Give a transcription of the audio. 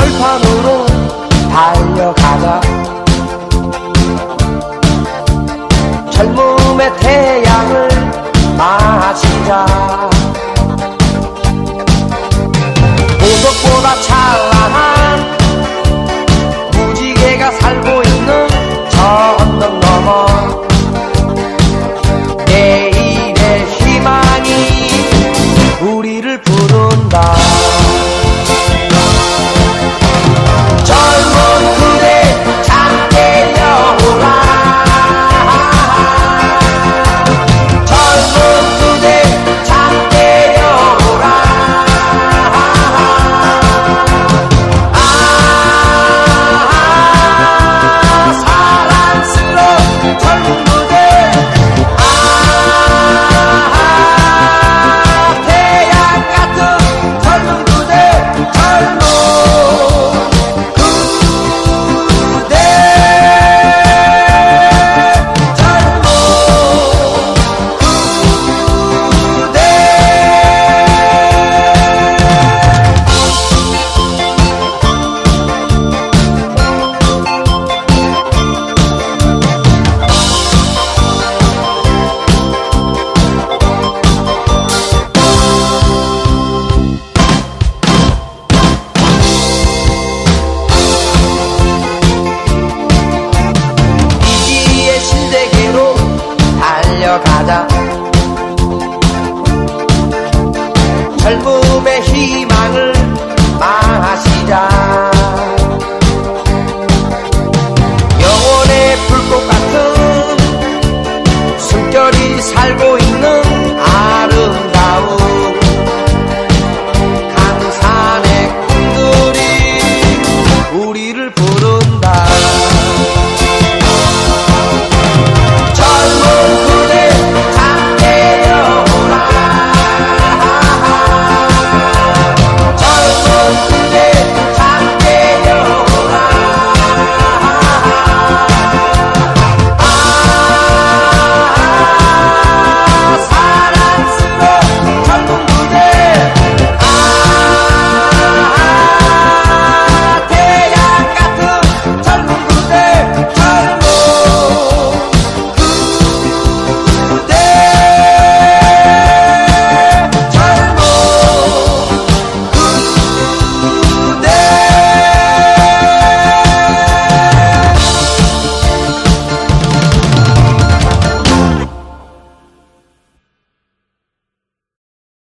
벌판으로 가자. 젊음의 희